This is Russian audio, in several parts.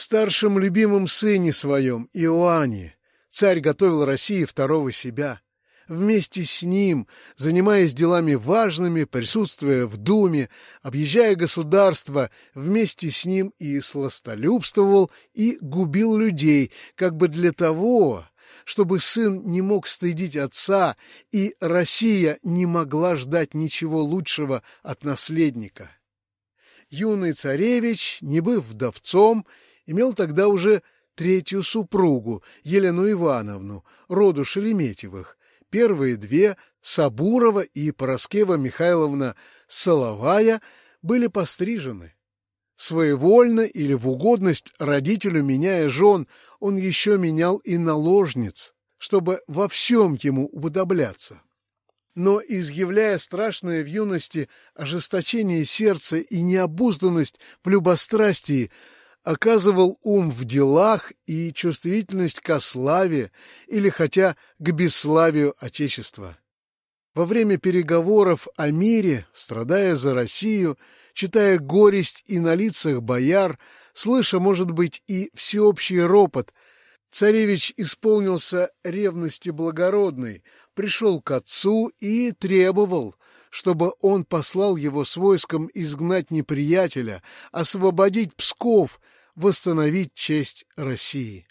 В старшем любимом сыне своем, Иоанне, царь готовил России второго себя. Вместе с ним, занимаясь делами важными, присутствуя в Думе, объезжая государство, вместе с ним и сластолюбствовал, и губил людей, как бы для того, чтобы сын не мог стыдить отца, и Россия не могла ждать ничего лучшего от наследника. Юный царевич, не быв вдовцом, имел тогда уже третью супругу, Елену Ивановну, роду Шереметьевых. Первые две, Сабурова и Пороскева Михайловна Соловая, были пострижены. Своевольно или в угодность родителю меняя жен, он еще менял и наложниц, чтобы во всем ему уподобляться. Но, изъявляя страшное в юности ожесточение сердца и необузданность в любострастии, оказывал ум в делах и чувствительность ко славе или хотя к бесславию Отечества. Во время переговоров о мире, страдая за Россию, читая горесть и на лицах бояр, слыша, может быть, и всеобщий ропот, царевич исполнился ревности благородной, пришел к отцу и требовал, чтобы он послал его с войском изгнать неприятеля, освободить Псков, восстановить честь России.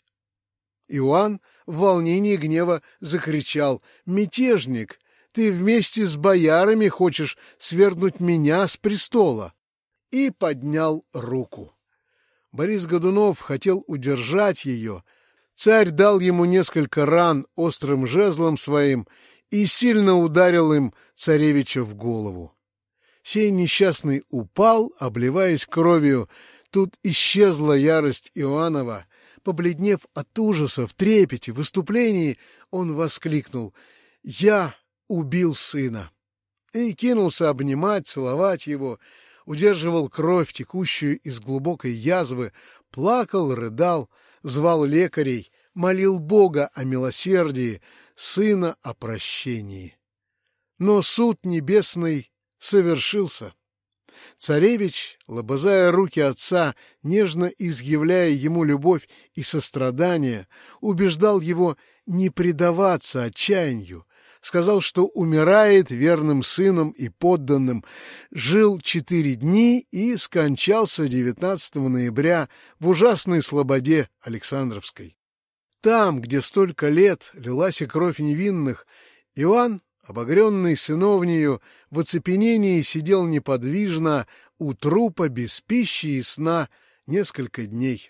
Иоанн в волнении гнева закричал «Мятежник! Ты вместе с боярами хочешь свергнуть меня с престола!» и поднял руку. Борис Годунов хотел удержать ее. Царь дал ему несколько ран острым жезлом своим и сильно ударил им царевича в голову. Сей несчастный упал, обливаясь кровью. Тут исчезла ярость Иоаннова. Побледнев от ужаса, в трепете, в выступлении, он воскликнул «Я убил сына!» и кинулся обнимать, целовать его, удерживал кровь, текущую из глубокой язвы, плакал, рыдал, звал лекарей, молил Бога о милосердии, Сына о прощении. Но суд небесный совершился. Царевич, лобызая руки отца, нежно изъявляя ему любовь и сострадание, убеждал его не предаваться отчаянию, сказал, что умирает верным сыном и подданным, жил четыре дни и скончался 19 ноября в ужасной слободе Александровской. Там, где столько лет лилась и кровь невинных, Иоанн, обогренный сыновнею, в оцепенении сидел неподвижно у трупа без пищи и сна несколько дней.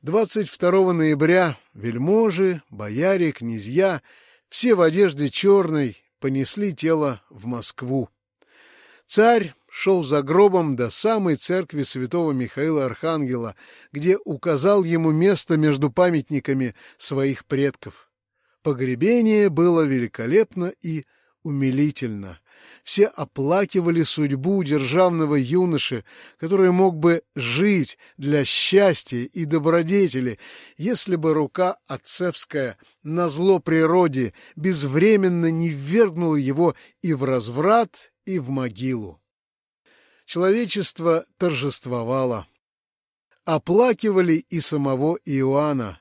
22 ноября вельможи, бояре, князья — все в одежде черной понесли тело в Москву. Царь шел за гробом до самой церкви святого Михаила Архангела, где указал ему место между памятниками своих предков. Погребение было великолепно и умилительно все оплакивали судьбу державного юноши, который мог бы жить для счастья и добродетели, если бы рука отцевская на зло природе безвременно не ввергнула его и в разврат, и в могилу. Человечество торжествовало. Оплакивали и самого Иоанна,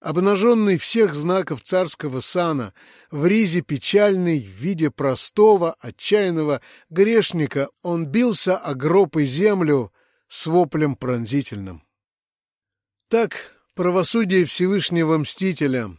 Обнаженный всех знаков царского сана, в ризе печальный, в виде простого, отчаянного грешника, он бился о гроб и землю с воплем пронзительным. Так правосудие Всевышнего Мстителя в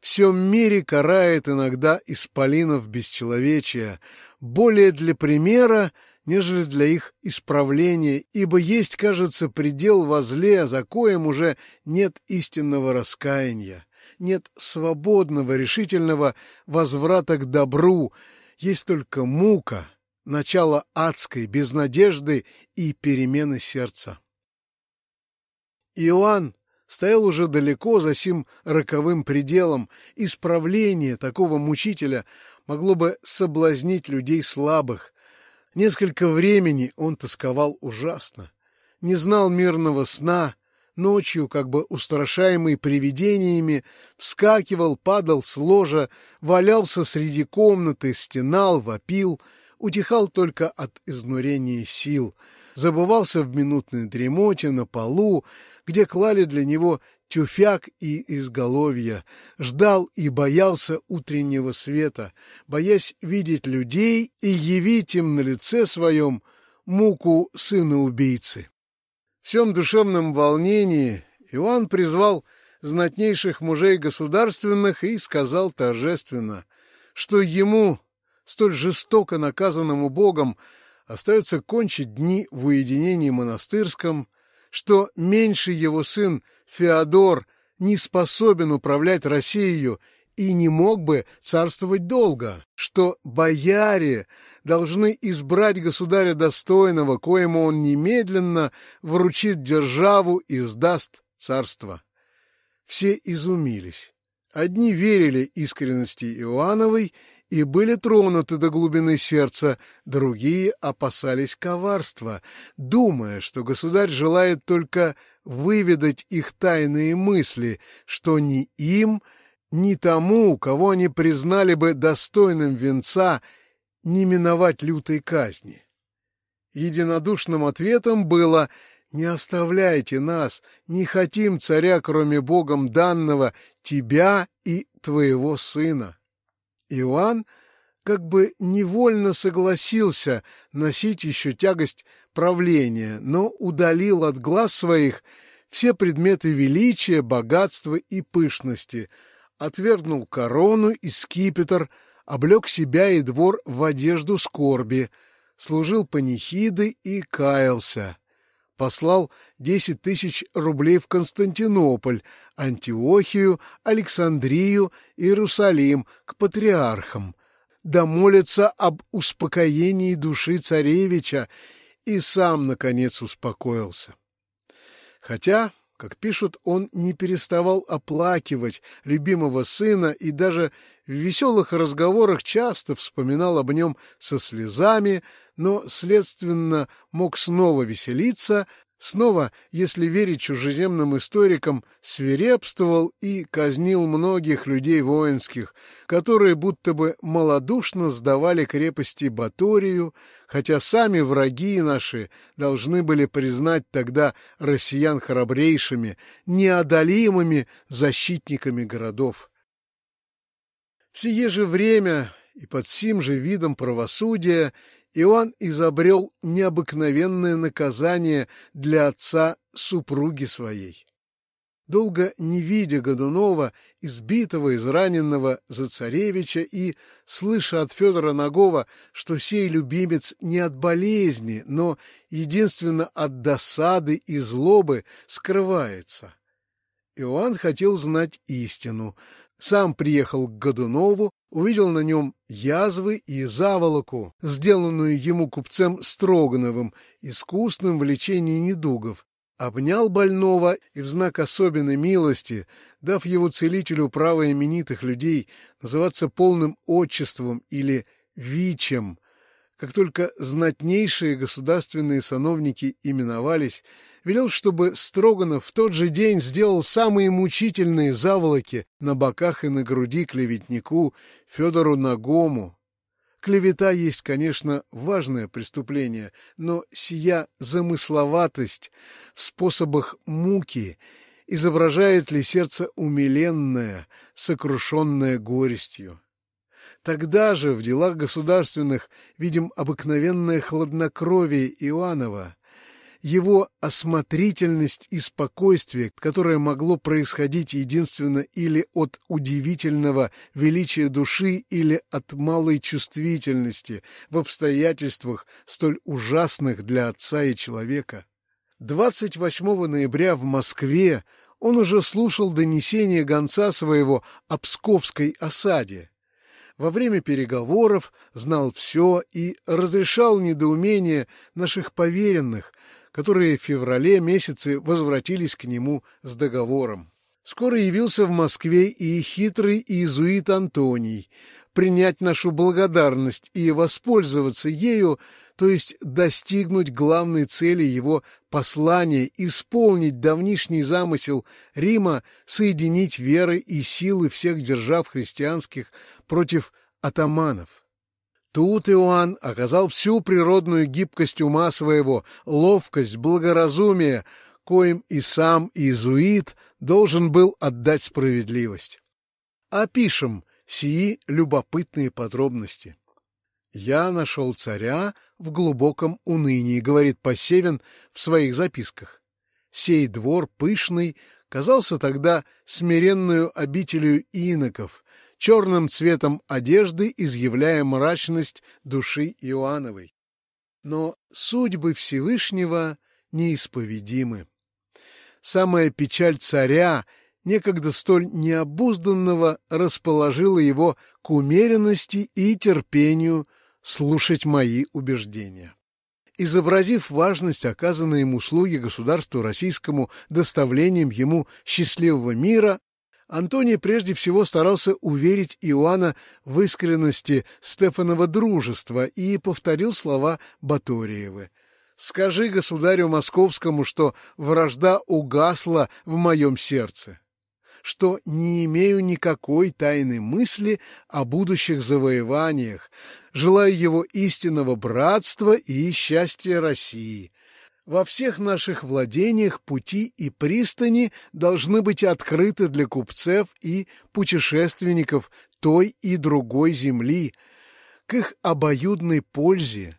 всем мире карает иногда исполинов бесчеловечия, более для примера, нежели для их исправления, ибо есть, кажется, предел возле, за коем уже нет истинного раскаяния, нет свободного, решительного возврата к добру, есть только мука, начало адской, без надежды и перемены сердца. Иоанн стоял уже далеко за сим роковым пределом, исправление такого мучителя могло бы соблазнить людей слабых, Несколько времени он тосковал ужасно, не знал мирного сна, ночью, как бы устрашаемый привидениями, вскакивал, падал с ложа, валялся среди комнаты, стенал, вопил, утихал только от изнурения сил, забывался в минутной дремоте на полу, где клали для него тюфяк и изголовья, ждал и боялся утреннего света, боясь видеть людей и явить им на лице своем муку сына убийцы. В всем душевном волнении Иоанн призвал знатнейших мужей государственных и сказал торжественно, что ему, столь жестоко наказанному Богом, остается кончить дни в уединении монастырском, что меньший его сын Феодор не способен управлять Россией и не мог бы царствовать долго, что бояре должны избрать государя достойного, коему он немедленно вручит державу и сдаст царство. Все изумились. Одни верили искренности Иоанновой и были тронуты до глубины сердца, другие опасались коварства, думая, что государь желает только выведать их тайные мысли, что ни им, ни тому, кого они признали бы достойным венца, не миновать лютой казни. Единодушным ответом было «Не оставляйте нас, не хотим царя, кроме Богом данного, тебя и твоего сына». Иоанн как бы невольно согласился носить еще тягость правления, но удалил от глаз своих все предметы величия, богатства и пышности, отвергнул корону и скипетр, облег себя и двор в одежду скорби, служил панихиды и каялся. Послал десять тысяч рублей в Константинополь, Антиохию, Александрию, Иерусалим к патриархам, да молится об успокоении души царевича, и сам, наконец, успокоился. Хотя, как пишут, он не переставал оплакивать любимого сына и даже в веселых разговорах часто вспоминал об нем со слезами, но, следственно, мог снова веселиться, снова, если верить чужеземным историкам, свирепствовал и казнил многих людей воинских, которые будто бы малодушно сдавали крепости Баторию, хотя сами враги наши должны были признать тогда россиян храбрейшими, неодолимыми защитниками городов. В сие же время и под сим же видом правосудия Иоанн изобрел необыкновенное наказание для отца супруги своей. Долго не видя Годунова, избитого, израненного за царевича, и слыша от Федора Нагова, что сей любимец не от болезни, но единственно от досады и злобы скрывается. Иоанн хотел знать истину, сам приехал к Годунову, увидел на нем язвы и заволоку, сделанную ему купцем Строгановым, искусным в лечении недугов, обнял больного и в знак особенной милости, дав его целителю право именитых людей называться полным отчеством или вичем, как только знатнейшие государственные сановники именовались, велел, чтобы Строганов в тот же день сделал самые мучительные заволоки на боках и на груди клеветнику Федору Нагому. Клевета есть, конечно, важное преступление, но сия замысловатость в способах муки изображает ли сердце умиленное, сокрушенное горестью. Тогда же в делах государственных видим обыкновенное хладнокровие Иоаннова, его осмотрительность и спокойствие, которое могло происходить единственно или от удивительного величия души, или от малой чувствительности в обстоятельствах, столь ужасных для отца и человека. 28 ноября в Москве он уже слушал донесение гонца своего о Псковской осаде. Во время переговоров знал все и разрешал недоумение наших поверенных, которые в феврале месяце возвратились к нему с договором. Скоро явился в Москве и хитрый иезуит Антоний, принять нашу благодарность и воспользоваться ею, то есть достигнуть главной цели его послания, исполнить давнишний замысел Рима, соединить веры и силы всех держав христианских против атаманов. Тут Иоанн оказал всю природную гибкость ума своего, ловкость, благоразумие, коим и сам иезуит должен был отдать справедливость. Опишем сии любопытные подробности. «Я нашел царя в глубоком унынии», — говорит Посевин в своих записках. «Сей двор пышный казался тогда смиренную обителю иноков, черным цветом одежды изъявляя мрачность души Иоанновой. Но судьбы Всевышнего неисповедимы. Самая печаль царя — некогда столь необузданного, расположило его к умеренности и терпению слушать мои убеждения. Изобразив важность оказанной им услуги государству российскому доставлением ему счастливого мира, Антоний прежде всего старался уверить Иоанна в искренности Стефанова дружества и повторил слова Баториевы. «Скажи государю московскому, что вражда угасла в моем сердце что не имею никакой тайной мысли о будущих завоеваниях, желаю его истинного братства и счастья России. Во всех наших владениях пути и пристани должны быть открыты для купцев и путешественников той и другой земли, к их обоюдной пользе.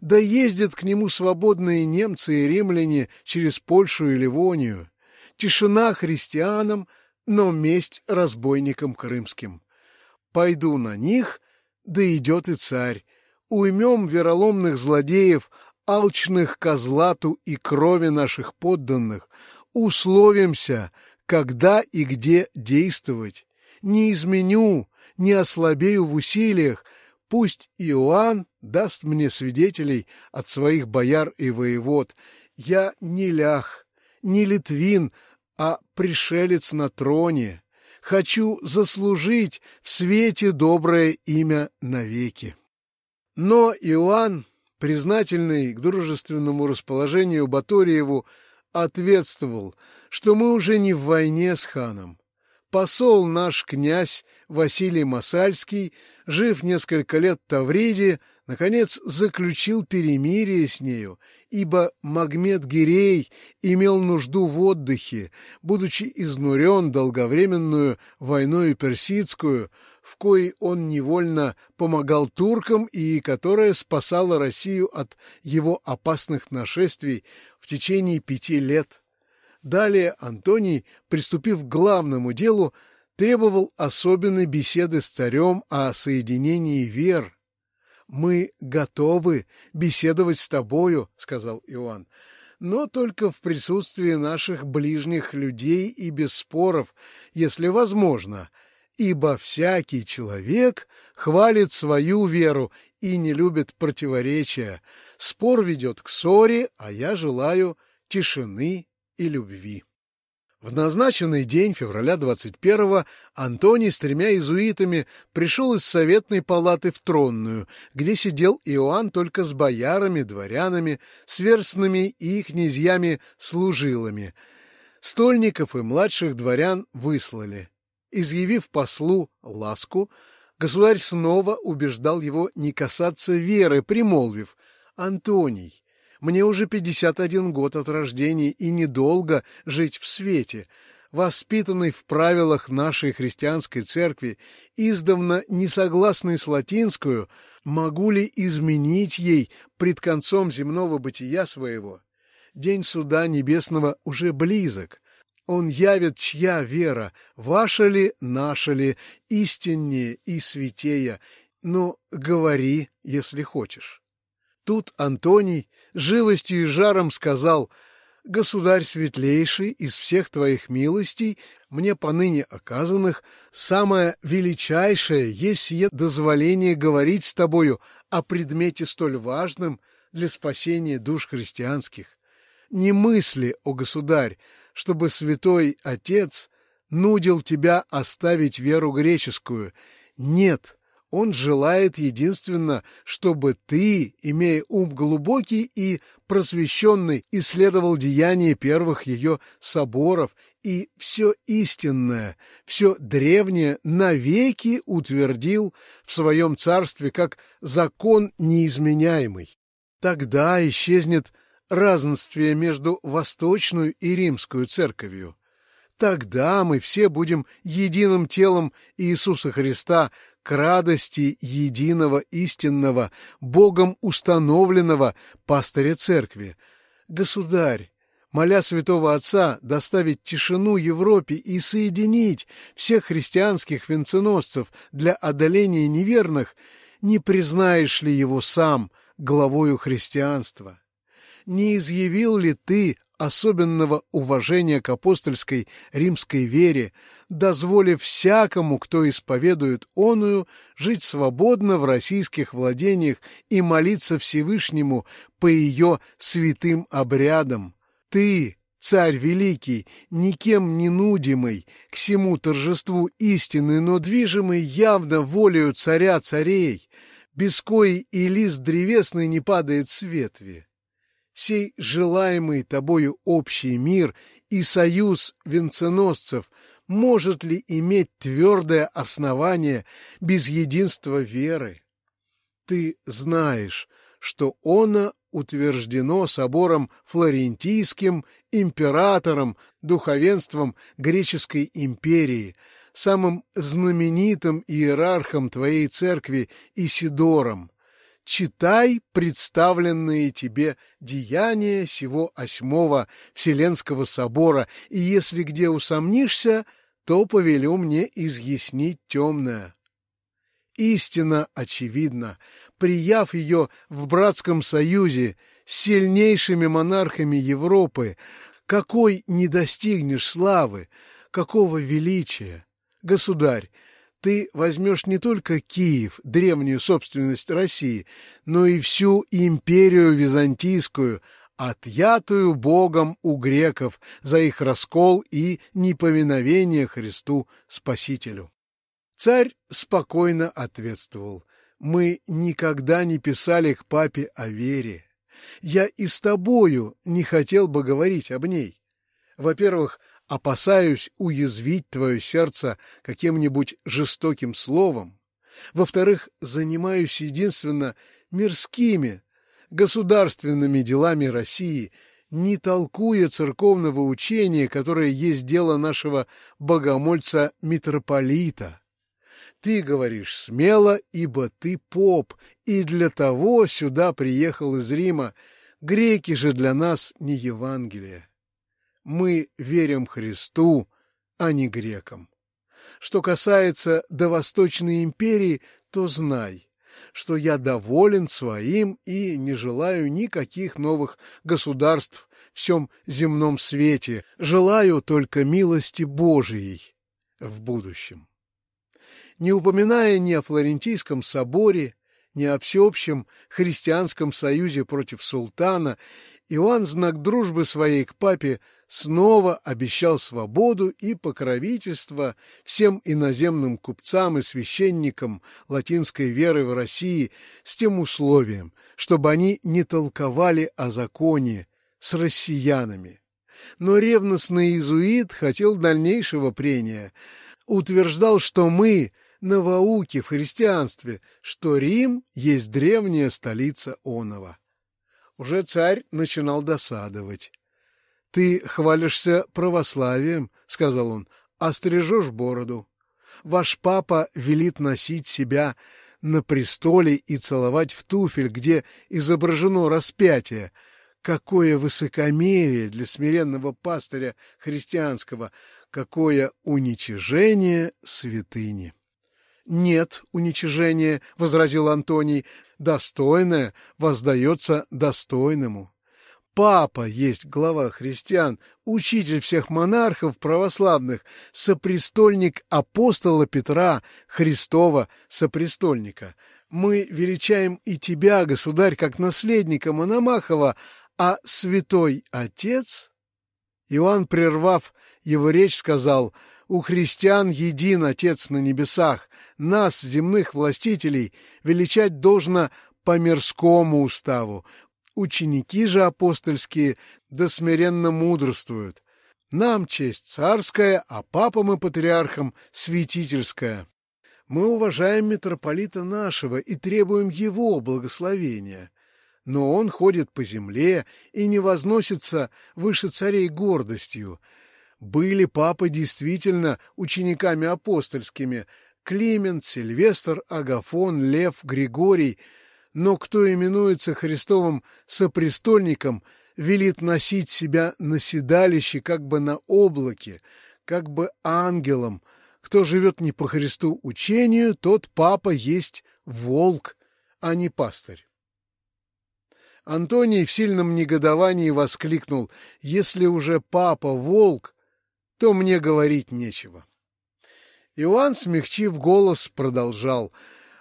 Да ездят к нему свободные немцы и римляне через Польшу и Ливонию. Тишина христианам — но месть разбойникам крымским. Пойду на них, да идет и царь. Уймем вероломных злодеев, алчных козлату и крови наших подданных, условимся, когда и где действовать. Не изменю, не ослабею в усилиях, пусть Иоанн даст мне свидетелей от своих бояр и воевод. Я не лях, не литвин, а пришелец на троне. Хочу заслужить в свете доброе имя навеки. Но Иоанн, признательный к дружественному расположению Баториеву, ответствовал, что мы уже не в войне с ханом. Посол наш князь Василий Масальский, жив несколько лет в Тавриде, наконец заключил перемирие с нею, ибо Магмед Гирей имел нужду в отдыхе, будучи изнурен долговременную войною персидскую, в коей он невольно помогал туркам и которая спасала Россию от его опасных нашествий в течение пяти лет. Далее Антоний, приступив к главному делу, требовал особенной беседы с царем о соединении вер, «Мы готовы беседовать с тобою», — сказал Иоанн, «но только в присутствии наших ближних людей и без споров, если возможно, ибо всякий человек хвалит свою веру и не любит противоречия. Спор ведет к ссоре, а я желаю тишины и любви». В назначенный день, февраля 21-го, Антоний с тремя иезуитами пришел из советной палаты в Тронную, где сидел Иоанн только с боярами, дворянами, сверстными и князьями-служилами. Стольников и младших дворян выслали. Изъявив послу ласку, государь снова убеждал его не касаться веры, примолвив «Антоний, мне уже пятьдесят один год от рождения и недолго жить в свете, воспитанный в правилах нашей христианской церкви, издавна не согласный с латинскую, могу ли изменить ей пред концом земного бытия своего? День суда небесного уже близок. Он явит, чья вера, ваша ли, наша ли, истиннее и святея, но говори, если хочешь. Тут Антоний живостью и жаром сказал «Государь светлейший, из всех твоих милостей, мне поныне оказанных, самое величайшее есть сие дозволение говорить с тобою о предмете столь важном для спасения душ христианских. Не мысли, о государь, чтобы святой Отец нудил тебя оставить веру греческую. Нет, Он желает единственно, чтобы ты, имея ум глубокий и просвещенный, исследовал деяния первых ее соборов и все истинное, все древнее навеки утвердил в своем царстве как закон неизменяемый. Тогда исчезнет разнствие между Восточную и Римскую церковью. Тогда мы все будем единым телом Иисуса Христа к радости единого истинного, Богом установленного пастыря церкви. Государь, моля святого Отца доставить тишину Европе и соединить всех христианских венценосцев для одоления неверных, не признаешь ли его сам главою христианства? Не изъявил ли ты особенного уважения к апостольской римской вере, дозволив всякому, кто исповедует оную, жить свободно в российских владениях и молиться Всевышнему по ее святым обрядам. Ты, царь великий, никем не нудимый, к всему торжеству истины, но движимый явно волею царя царей, без кои и лист древесный не падает с ветви сей желаемый тобою общий мир и союз венценосцев может ли иметь твердое основание без единства веры? Ты знаешь, что оно утверждено собором флорентийским, императором, духовенством греческой империи, самым знаменитым иерархом твоей церкви Исидором, читай представленные тебе деяния сего осьмого Вселенского собора, и если где усомнишься, то повелю мне изъяснить темное. Истина очевидна, прияв ее в братском союзе с сильнейшими монархами Европы, какой не достигнешь славы, какого величия. Государь, ты возьмешь не только Киев, древнюю собственность России, но и всю империю византийскую, отъятую Богом у греков за их раскол и неповиновение Христу Спасителю. Царь спокойно ответствовал. Мы никогда не писали к папе о вере. Я и с тобою не хотел бы говорить об ней. Во-первых, опасаюсь уязвить твое сердце каким-нибудь жестоким словом. Во-вторых, занимаюсь единственно мирскими, государственными делами России, не толкуя церковного учения, которое есть дело нашего богомольца-митрополита. Ты говоришь смело, ибо ты поп, и для того сюда приехал из Рима. Греки же для нас не Евангелие. Мы верим Христу, а не грекам. Что касается до Восточной империи, то знай, что я доволен своим и не желаю никаких новых государств в всем земном свете, желаю только милости Божией в будущем. Не упоминая ни о Флорентийском соборе, ни о всеобщем христианском союзе против султана, Иоанн знак дружбы своей к папе снова обещал свободу и покровительство всем иноземным купцам и священникам латинской веры в России с тем условием, чтобы они не толковали о законе с россиянами. Но ревностный иезуит хотел дальнейшего прения, утверждал, что мы — новауки в христианстве, что Рим есть древняя столица Онова. Уже царь начинал досадовать. «Ты хвалишься православием», — сказал он, — «а стрижешь бороду. Ваш папа велит носить себя на престоле и целовать в туфель, где изображено распятие. Какое высокомерие для смиренного пастыря христианского, какое уничижение святыни!» «Нет уничижения», — возразил Антоний, — «достойное воздается достойному». Папа есть глава христиан, учитель всех монархов православных, сопрестольник апостола Петра, Христова сопрестольника. Мы величаем и тебя, государь, как наследника Мономахова, а святой отец...» Иоанн, прервав его речь, сказал, У христиан един Отец на небесах, нас, земных властителей, величать должно по мирскому уставу. Ученики же апостольские да смиренно мудрствуют. Нам честь царская, а папам и патриархам святительская. Мы уважаем митрополита нашего и требуем его благословения. Но он ходит по земле и не возносится выше царей гордостью. Были папы действительно учениками апостольскими — Климент, Сильвестр, Агафон, Лев, Григорий — но кто именуется Христовым сопрестольником, велит носить себя на седалище, как бы на облаке, как бы ангелом. Кто живет не по Христу учению, тот папа есть волк, а не пастырь. Антоний в сильном негодовании воскликнул, «Если уже папа волк, то мне говорить нечего». Иоанн, смягчив голос, продолжал,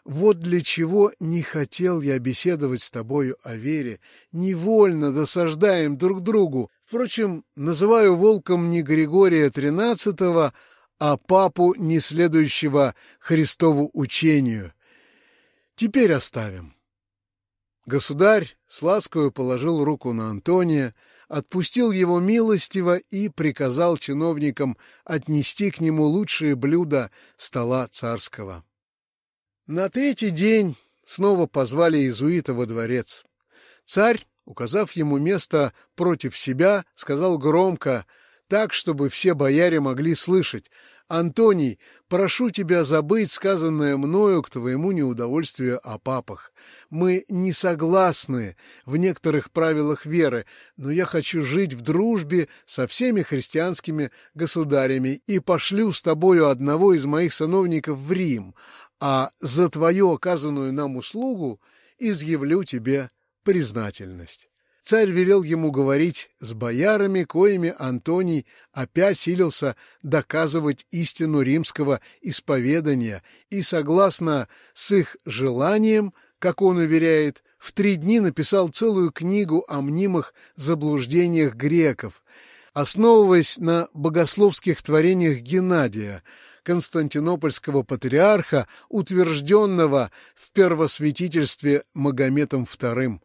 вот для чего не хотел я беседовать с тобою о вере. Невольно досаждаем друг другу. Впрочем, называю волком не Григория XIII, а папу, не следующего Христову учению. Теперь оставим. Государь с ласкою положил руку на Антония, отпустил его милостиво и приказал чиновникам отнести к нему лучшие блюда стола царского. На третий день снова позвали иезуита во дворец. Царь, указав ему место против себя, сказал громко, так, чтобы все бояре могли слышать, «Антоний, прошу тебя забыть сказанное мною к твоему неудовольствию о папах. Мы не согласны в некоторых правилах веры, но я хочу жить в дружбе со всеми христианскими государями и пошлю с тобою одного из моих сановников в Рим, а за твою оказанную нам услугу изъявлю тебе признательность. Царь велел ему говорить с боярами, коими Антоний опять силился доказывать истину римского исповедания, и, согласно с их желанием, как он уверяет, в три дни написал целую книгу о мнимых заблуждениях греков, основываясь на богословских творениях Геннадия, константинопольского патриарха, утвержденного в первосвятительстве Магометом II.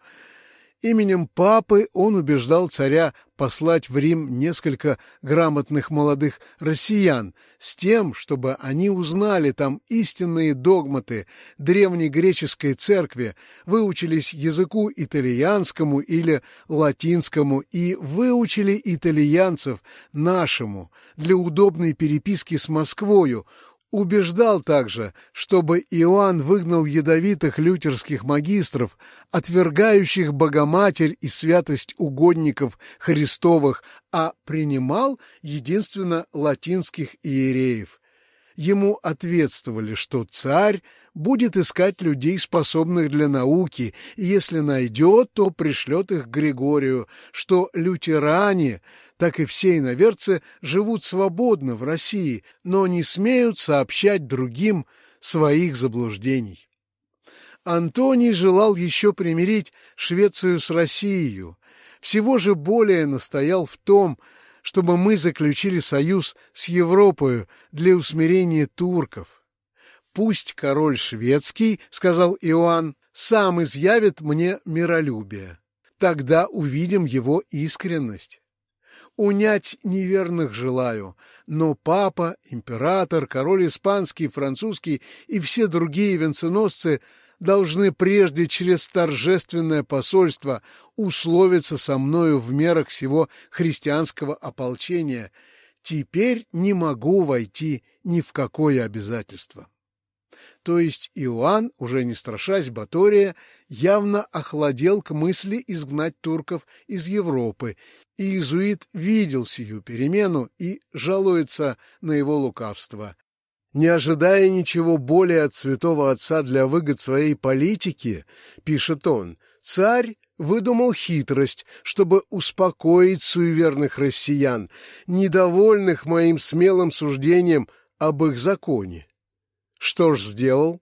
Именем папы он убеждал царя послать в Рим несколько грамотных молодых россиян с тем, чтобы они узнали там истинные догматы древней греческой церкви, выучились языку итальянскому или латинскому и выучили итальянцев нашему для удобной переписки с Москвою, Убеждал также, чтобы Иоанн выгнал ядовитых лютерских магистров, отвергающих Богоматерь и святость угодников Христовых, а принимал единственно латинских иереев. Ему ответствовали, что царь будет искать людей, способных для науки, и если найдет, то пришлет их к Григорию, что лютеране — так и все иноверцы живут свободно в России, но не смеют сообщать другим своих заблуждений. Антоний желал еще примирить Швецию с Россией, всего же более настоял в том, чтобы мы заключили союз с Европою для усмирения турков. «Пусть король шведский, — сказал Иоанн, — сам изъявит мне миролюбие. Тогда увидим его искренность. Унять неверных желаю, но папа, император, король испанский, французский и все другие венценосцы должны прежде через торжественное посольство условиться со мною в мерах всего христианского ополчения. Теперь не могу войти ни в какое обязательство. То есть Иоанн, уже не страшась Батория, явно охладел к мысли изгнать турков из Европы иезуит видел сию перемену и жалуется на его лукавство. Не ожидая ничего более от святого отца для выгод своей политики, пишет он, царь выдумал хитрость, чтобы успокоить суеверных россиян, недовольных моим смелым суждением об их законе. Что ж сделал?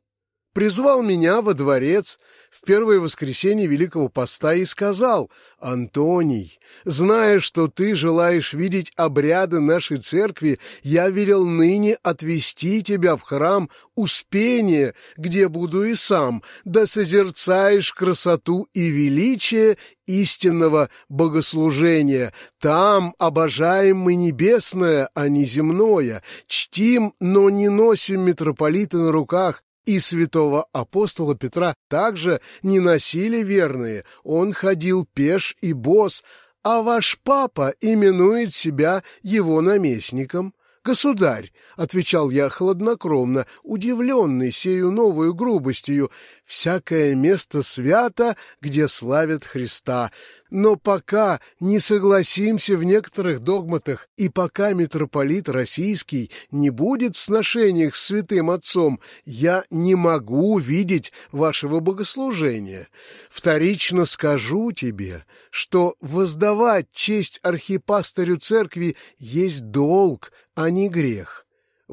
Призвал меня во дворец, в первое воскресенье Великого Поста и сказал, «Антоний, зная, что ты желаешь видеть обряды нашей церкви, я велел ныне отвести тебя в храм Успения, где буду и сам, да созерцаешь красоту и величие истинного богослужения. Там обожаем мы небесное, а не земное, чтим, но не носим митрополита на руках, и святого апостола Петра также не носили верные, он ходил пеш и босс, а ваш папа именует себя его наместником. «Государь», — отвечал я хладнокровно, удивленный сею новую грубостью, «всякое место свято, где славят Христа, но пока не согласимся в некоторых догматах и пока митрополит российский не будет в сношениях с святым отцом, я не могу видеть вашего богослужения. Вторично скажу тебе, что воздавать честь архипастырю церкви есть долг, а не грех.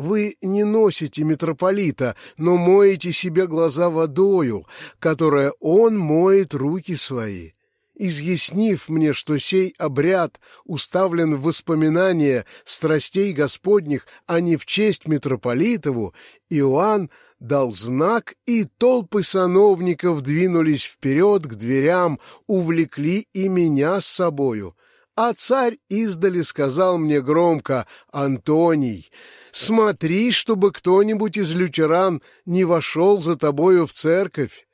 Вы не носите митрополита, но моете себе глаза водою, которая он моет руки свои изъяснив мне, что сей обряд уставлен в воспоминания страстей Господних, а не в честь митрополитову, Иоанн дал знак, и толпы сановников двинулись вперед к дверям, увлекли и меня с собою. А царь издали сказал мне громко, «Антоний, смотри, чтобы кто-нибудь из лютеран не вошел за тобою в церковь»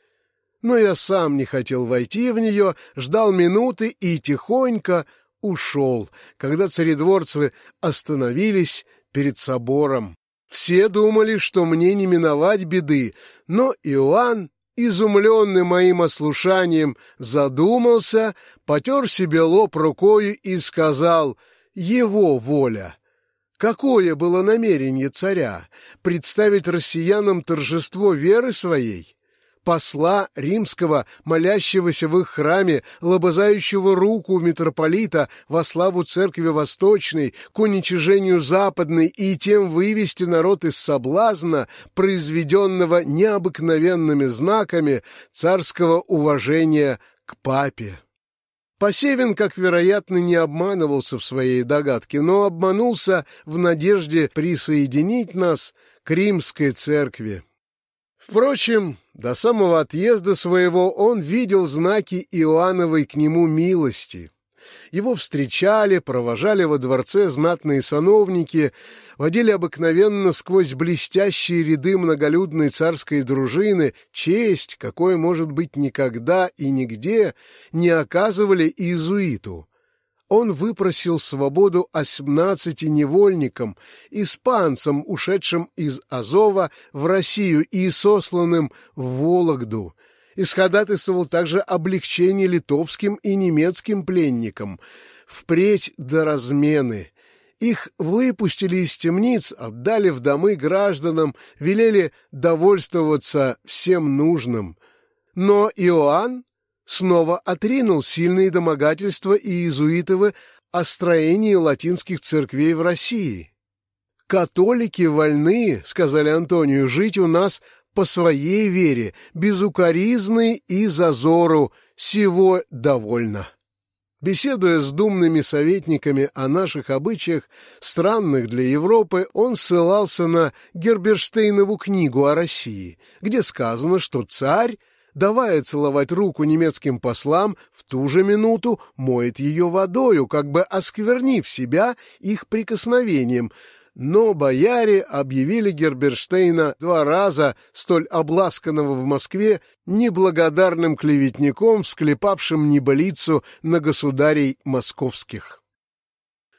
но я сам не хотел войти в нее, ждал минуты и тихонько ушел, когда царедворцы остановились перед собором. Все думали, что мне не миновать беды, но Иоанн, изумленный моим ослушанием, задумался, потер себе лоб рукою и сказал «Его воля». Какое было намерение царя? Представить россиянам торжество веры своей? Посла римского, молящегося в их храме, лобызающего руку митрополита во славу церкви восточной, к уничижению западной и тем вывести народ из соблазна, произведенного необыкновенными знаками царского уважения к папе. Посевин, как вероятно, не обманывался в своей догадке, но обманулся в надежде присоединить нас к римской церкви. Впрочем, до самого отъезда своего он видел знаки Иоанновой к нему милости. Его встречали, провожали во дворце знатные сановники, водили обыкновенно сквозь блестящие ряды многолюдной царской дружины честь, какой, может быть, никогда и нигде не оказывали иезуиту он выпросил свободу осьмнадцати невольникам, испанцам, ушедшим из Азова в Россию и сосланным в Вологду, исходатайствовал также облегчение литовским и немецким пленникам, впредь до размены. Их выпустили из темниц, отдали в домы гражданам, велели довольствоваться всем нужным. Но Иоанн снова отринул сильные домогательства иезуитовы о строении латинских церквей в России. «Католики вольны, — сказали Антонию, — жить у нас по своей вере, безукоризны и зазору, всего довольно». Беседуя с думными советниками о наших обычаях, странных для Европы, он ссылался на Герберштейнову книгу о России, где сказано, что царь давая целовать руку немецким послам, в ту же минуту моет ее водою, как бы осквернив себя их прикосновением. Но бояре объявили Герберштейна два раза, столь обласканного в Москве, неблагодарным клеветником, склепавшим небылицу на государей московских.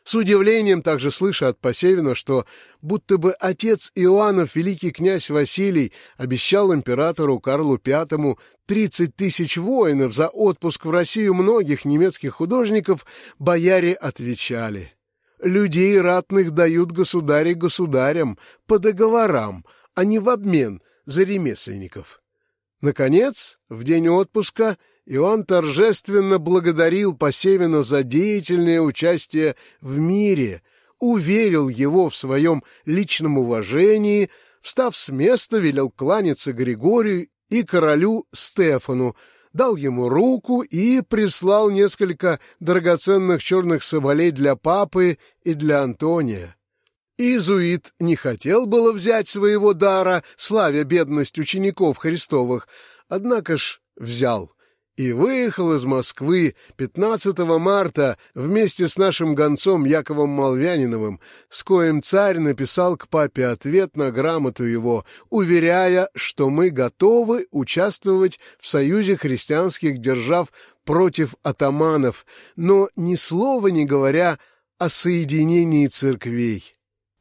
С удивлением также слыша от Посевина, что будто бы отец Иоаннов, великий князь Василий, обещал императору Карлу V 30 тысяч воинов за отпуск в Россию многих немецких художников, бояре отвечали. Людей ратных дают государи государям по договорам, а не в обмен за ремесленников. Наконец, в день отпуска и он торжественно благодарил Посевина за деятельное участие в мире, уверил его в своем личном уважении, встав с места, велел кланяться Григорию и королю Стефану, дал ему руку и прислал несколько драгоценных черных соболей для папы и для Антония. Иезуит не хотел было взять своего дара, славя бедность учеников Христовых, однако ж взял и выехал из Москвы 15 марта вместе с нашим гонцом Яковом Молвяниновым, с коим царь написал к папе ответ на грамоту его, уверяя, что мы готовы участвовать в союзе христианских держав против атаманов, но ни слова не говоря о соединении церквей.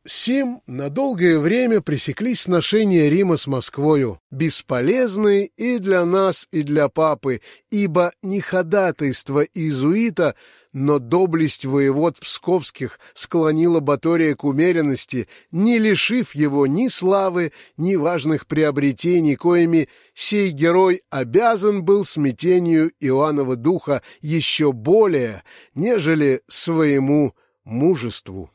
Сим на долгое время пресеклись сношения Рима с Москвою, бесполезные и для нас, и для папы, ибо не ходатайство иезуита, но доблесть воевод псковских склонила Батория к умеренности, не лишив его ни славы, ни важных приобретений, коими сей герой обязан был смятению Иоаннова духа еще более, нежели своему мужеству.